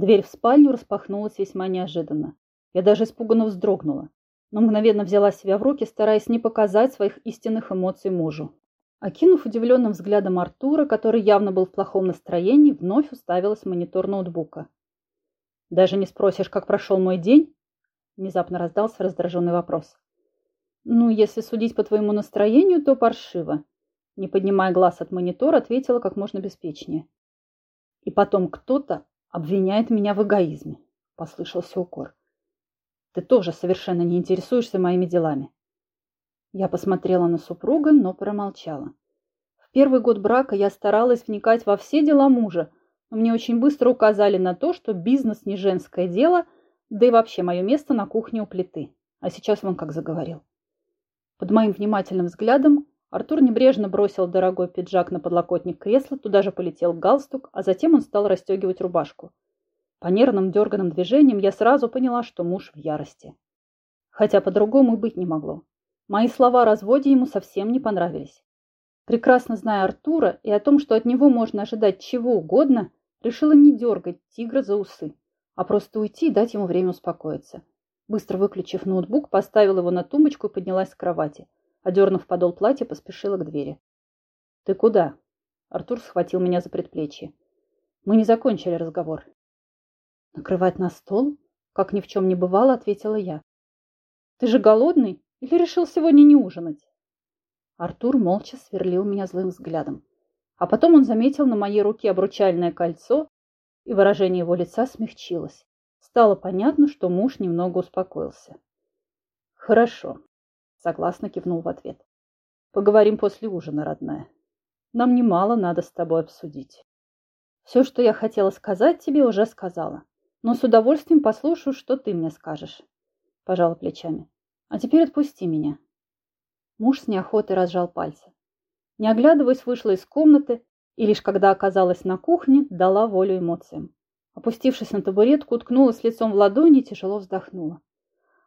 Дверь в спальню распахнулась весьма неожиданно. Я даже испуганно вздрогнула, но мгновенно взяла себя в руки, стараясь не показать своих истинных эмоций мужу. Окинув удивленным взглядом Артура, который явно был в плохом настроении, вновь уставилась в монитор ноутбука. «Даже не спросишь, как прошел мой день?» Внезапно раздался раздраженный вопрос. «Ну, если судить по твоему настроению, то паршиво», не поднимая глаз от монитора, ответила как можно беспечнее. «И потом кто-то обвиняет меня в эгоизме», – послышался укор. «Ты тоже совершенно не интересуешься моими делами». Я посмотрела на супруга, но промолчала. В первый год брака я старалась вникать во все дела мужа, но мне очень быстро указали на то, что бизнес не женское дело, да и вообще мое место на кухне у плиты. А сейчас вон как заговорил. Под моим внимательным взглядом Артур небрежно бросил дорогой пиджак на подлокотник кресла, туда же полетел галстук, а затем он стал расстегивать рубашку. По нервным дерганным движениям я сразу поняла, что муж в ярости. Хотя по-другому быть не могло. Мои слова о разводе ему совсем не понравились. Прекрасно зная Артура и о том, что от него можно ожидать чего угодно, решила не дергать тигра за усы, а просто уйти и дать ему время успокоиться. Быстро выключив ноутбук, поставила его на тумбочку и поднялась с кровати. Одернув подол платья, поспешила к двери. «Ты куда?» Артур схватил меня за предплечье. Мы не закончили разговор. «Накрывать на стол?» Как ни в чем не бывало, ответила я. «Ты же голодный?» Или решил сегодня не ужинать? Артур молча сверлил меня злым взглядом. А потом он заметил на моей руке обручальное кольцо, и выражение его лица смягчилось. Стало понятно, что муж немного успокоился. «Хорошо», — согласно кивнул в ответ. «Поговорим после ужина, родная. Нам немало надо с тобой обсудить. Все, что я хотела сказать тебе, уже сказала. Но с удовольствием послушаю, что ты мне скажешь», — пожала плечами. А теперь отпусти меня. Муж с неохотой разжал пальцы. Не оглядываясь, вышла из комнаты и лишь когда оказалась на кухне, дала волю эмоциям. Опустившись на табуретку, уткнулась лицом в ладони и тяжело вздохнула.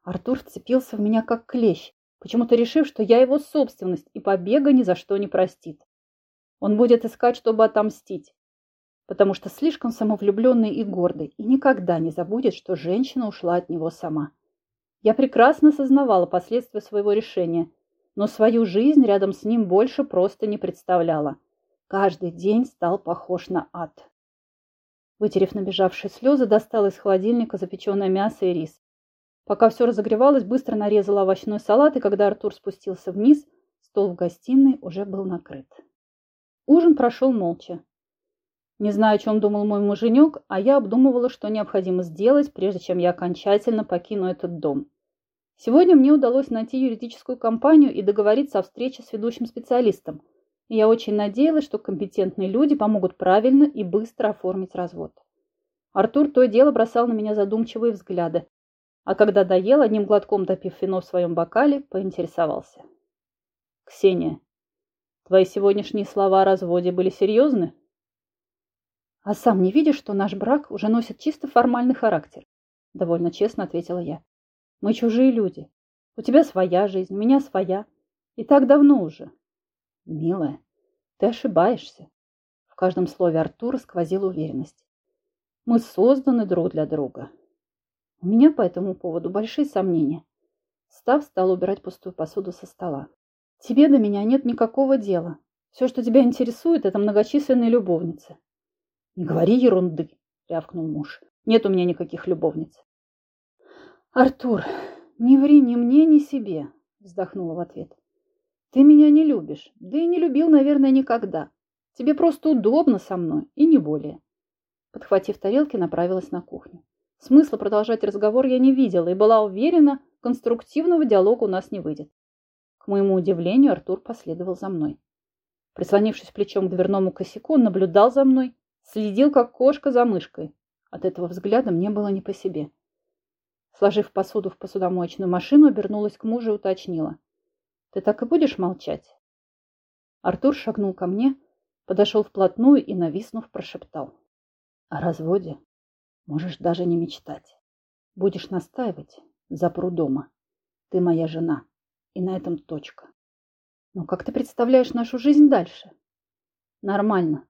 Артур вцепился в меня как клещ, почему-то решив, что я его собственность и побега ни за что не простит. Он будет искать, чтобы отомстить, потому что слишком самовлюбленный и гордый и никогда не забудет, что женщина ушла от него сама. Я прекрасно сознавала последствия своего решения, но свою жизнь рядом с ним больше просто не представляла. Каждый день стал похож на ад. Вытерев набежавшие слезы, достала из холодильника запеченное мясо и рис. Пока все разогревалось, быстро нарезала овощной салат, и когда Артур спустился вниз, стол в гостиной уже был накрыт. Ужин прошел молча. Не знаю, о чем думал мой муженек, а я обдумывала, что необходимо сделать, прежде чем я окончательно покину этот дом. Сегодня мне удалось найти юридическую компанию и договориться о встрече с ведущим специалистом. И я очень надеялась, что компетентные люди помогут правильно и быстро оформить развод. Артур то и дело бросал на меня задумчивые взгляды, а когда доел, одним глотком допив вино в своем бокале, поинтересовался. «Ксения, твои сегодняшние слова о разводе были серьезны?» «А сам не видишь, что наш брак уже носит чисто формальный характер?» Довольно честно ответила я. Мы чужие люди. У тебя своя жизнь, у меня своя. И так давно уже. Милая, ты ошибаешься. В каждом слове Артура сквозила уверенность. Мы созданы друг для друга. У меня по этому поводу большие сомнения. Став стал убирать пустую посуду со стола. Тебе до меня нет никакого дела. Все, что тебя интересует, это многочисленные любовницы. Не говори ерунды, рявкнул муж. Нет у меня никаких любовниц. «Артур, не ври ни мне, ни себе», — вздохнула в ответ. «Ты меня не любишь, да и не любил, наверное, никогда. Тебе просто удобно со мной, и не более». Подхватив тарелки, направилась на кухню. Смысла продолжать разговор я не видела и была уверена, конструктивного диалога у нас не выйдет. К моему удивлению, Артур последовал за мной. Прислонившись плечом к дверному косяку, он наблюдал за мной, следил, как кошка за мышкой. От этого взгляда мне было не по себе. Сложив посуду в посудомоечную машину, обернулась к мужу и уточнила. «Ты так и будешь молчать?» Артур шагнул ко мне, подошел вплотную и, нависнув, прошептал. «О разводе можешь даже не мечтать. Будешь настаивать, запру дома. Ты моя жена, и на этом точка. Но как ты представляешь нашу жизнь дальше?» «Нормально.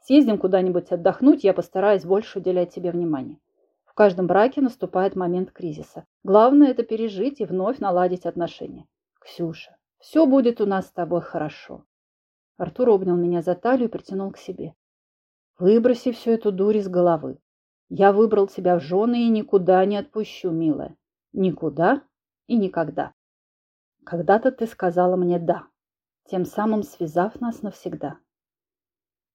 Съездим куда-нибудь отдохнуть, я постараюсь больше уделять тебе внимание. В каждом браке наступает момент кризиса. Главное это пережить и вновь наладить отношения. Ксюша, все будет у нас с тобой хорошо. Артур обнял меня за талию и притянул к себе. Выброси всю эту дурь из головы. Я выбрал тебя в жены и никуда не отпущу, милая. Никуда и никогда. Когда-то ты сказала мне «да», тем самым связав нас навсегда.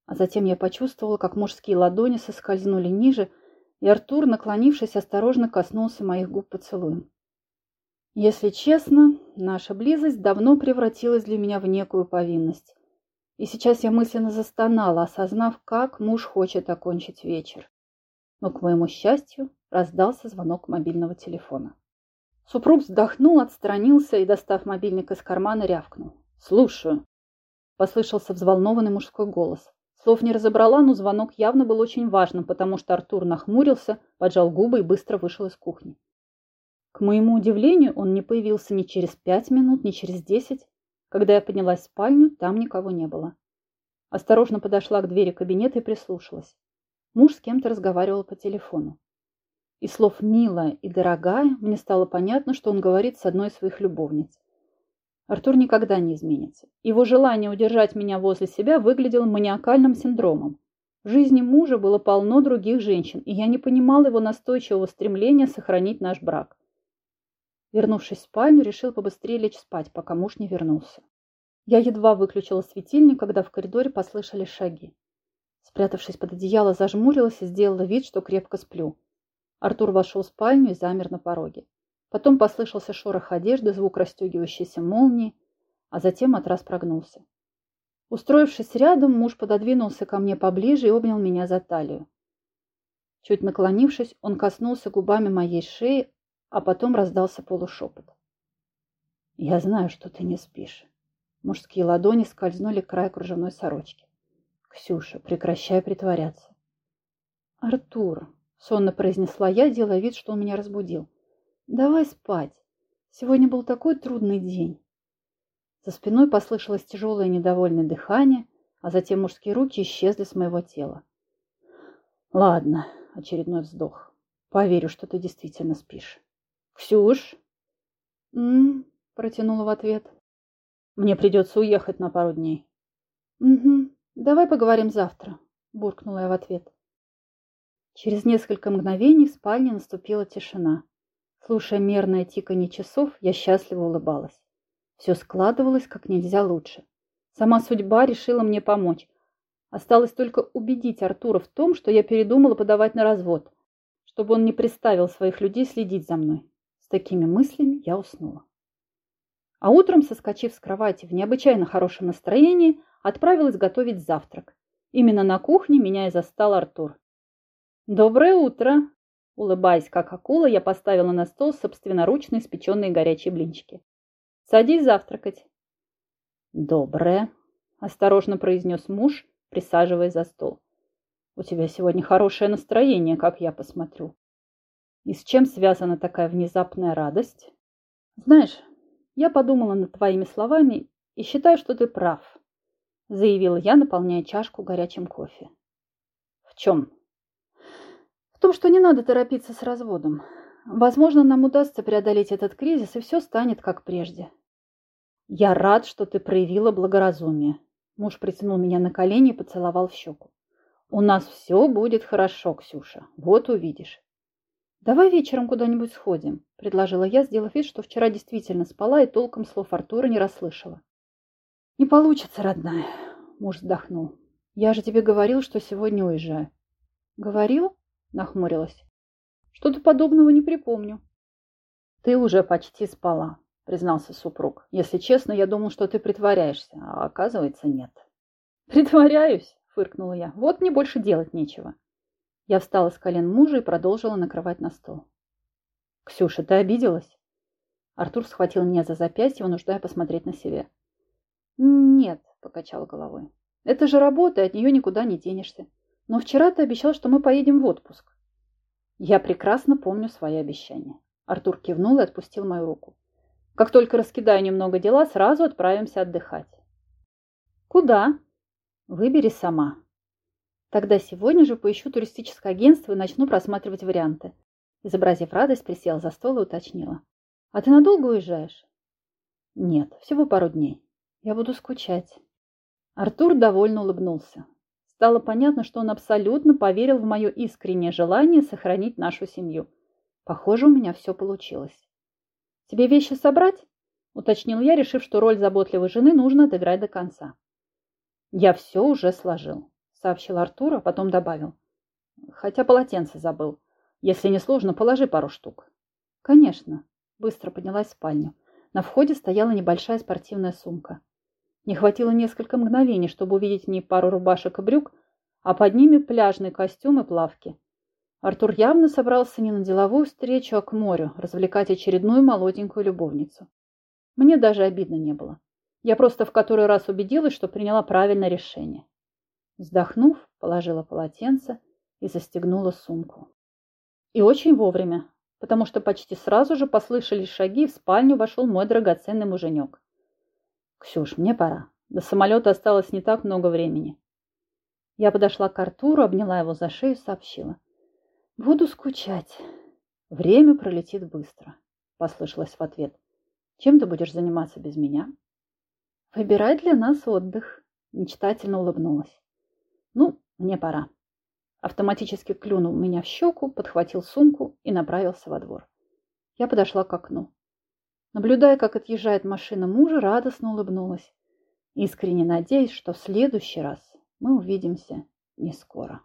А затем я почувствовала, как мужские ладони соскользнули ниже, и Артур, наклонившись, осторожно коснулся моих губ поцелуем. Если честно, наша близость давно превратилась для меня в некую повинность. И сейчас я мысленно застонала, осознав, как муж хочет окончить вечер. Но, к моему счастью, раздался звонок мобильного телефона. Супруг вздохнул, отстранился и, достав мобильник из кармана, рявкнул. «Слушаю!» Послышался взволнованный мужской голос. Слов не разобрала, но звонок явно был очень важным, потому что Артур нахмурился, поджал губы и быстро вышел из кухни. К моему удивлению, он не появился ни через пять минут, ни через десять. Когда я поднялась в спальню, там никого не было. Осторожно подошла к двери кабинета и прислушалась. Муж с кем-то разговаривал по телефону. Из слов «милая» и «дорогая» мне стало понятно, что он говорит с одной из своих любовниц. Артур никогда не изменится. Его желание удержать меня возле себя выглядело маниакальным синдромом. В жизни мужа было полно других женщин, и я не понимала его настойчивого стремления сохранить наш брак. Вернувшись в спальню, решил побыстрее лечь спать, пока муж не вернулся. Я едва выключила светильник, когда в коридоре послышались шаги. Спрятавшись под одеяло, зажмурилась и сделала вид, что крепко сплю. Артур вошел в спальню и замер на пороге. Потом послышался шорох одежды, звук расстегивающейся молнии, а затем матрас прогнулся. Устроившись рядом, муж пододвинулся ко мне поближе и обнял меня за талию. Чуть наклонившись, он коснулся губами моей шеи, а потом раздался полушепот. «Я знаю, что ты не спишь». Мужские ладони скользнули к краю кружевной сорочки. «Ксюша, прекращай притворяться». «Артур», — сонно произнесла я, делая вид, что он меня разбудил. Давай спать. Сегодня был такой трудный день. За спиной послышалось тяжелое недовольное дыхание, а затем мужские руки исчезли с моего тела. Ладно, очередной вздох. Поверю, что ты действительно спишь. Ксюш? М, протянула в ответ. Мне придется уехать на пару дней. Угу. Давай поговорим завтра, буркнула я в ответ. Через несколько мгновений в спальне наступила тишина. Слушая мерное тиканье часов, я счастливо улыбалась. Все складывалось как нельзя лучше. Сама судьба решила мне помочь. Осталось только убедить Артура в том, что я передумала подавать на развод, чтобы он не приставил своих людей следить за мной. С такими мыслями я уснула. А утром, соскочив с кровати в необычайно хорошем настроении, отправилась готовить завтрак. Именно на кухне меня и застал Артур. «Доброе утро!» Улыбаясь, как акула, я поставила на стол собственноручно испеченные горячие блинчики. «Садись завтракать». «Доброе», – осторожно произнес муж, присаживаясь за стол. «У тебя сегодня хорошее настроение, как я посмотрю. И с чем связана такая внезапная радость?» «Знаешь, я подумала над твоими словами и считаю, что ты прав», – заявила я, наполняя чашку горячим кофе. «В чем?» В том, что не надо торопиться с разводом. Возможно, нам удастся преодолеть этот кризис, и все станет как прежде. Я рад, что ты проявила благоразумие. Муж притянул меня на колени и поцеловал в щеку. У нас все будет хорошо, Ксюша. Вот увидишь. Давай вечером куда-нибудь сходим, предложила я, сделав вид, что вчера действительно спала и толком слов Артура не расслышала. Не получится, родная, муж вздохнул. Я же тебе говорил, что сегодня уезжаю. Говорил? нахмурилась. Что-то подобного не припомню. Ты уже почти спала, признался супруг. Если честно, я думал, что ты притворяешься, а оказывается нет. Притворяюсь, фыркнула я. Вот мне больше делать нечего. Я встала с колен мужа и продолжила накрывать на стол. Ксюша, ты обиделась? Артур схватил меня за запястье, вынуждая посмотреть на себя. Нет, покачала головой. Это же работа, от нее никуда не денешься. Но вчера ты обещал, что мы поедем в отпуск. Я прекрасно помню свои обещания. Артур кивнул и отпустил мою руку. Как только раскидаю немного дела, сразу отправимся отдыхать. Куда? Выбери сама. Тогда сегодня же поищу туристическое агентство и начну просматривать варианты. Изобразив радость, присела за стол и уточнила. А ты надолго уезжаешь? Нет, всего пару дней. Я буду скучать. Артур довольно улыбнулся. Стало понятно, что он абсолютно поверил в мое искреннее желание сохранить нашу семью. Похоже, у меня все получилось. «Тебе вещи собрать?» – уточнил я, решив, что роль заботливой жены нужно отыграть до конца. «Я все уже сложил», – сообщил Артур, а потом добавил. «Хотя полотенце забыл. Если не сложно, положи пару штук». «Конечно», – быстро поднялась в спальню. На входе стояла небольшая спортивная сумка. Не хватило несколько мгновений, чтобы увидеть в ней пару рубашек и брюк, а под ними пляжный костюм и плавки. Артур явно собрался не на деловую встречу, а к морю, развлекать очередную молоденькую любовницу. Мне даже обидно не было. Я просто в который раз убедилась, что приняла правильное решение. Вздохнув, положила полотенце и застегнула сумку. И очень вовремя, потому что почти сразу же послышались шаги, в спальню вошел мой драгоценный муженек. «Ксюш, мне пора. До самолета осталось не так много времени». Я подошла к Артуру, обняла его за шею и сообщила. «Буду скучать». «Время пролетит быстро», — послышалось в ответ. «Чем ты будешь заниматься без меня?» «Выбирай для нас отдых», — мечтательно улыбнулась. «Ну, мне пора». Автоматически клюнул меня в щеку, подхватил сумку и направился во двор. Я подошла к окну. Наблюдая, как отъезжает машина мужа, радостно улыбнулась. Искренне надеюсь, что в следующий раз мы увидимся не скоро.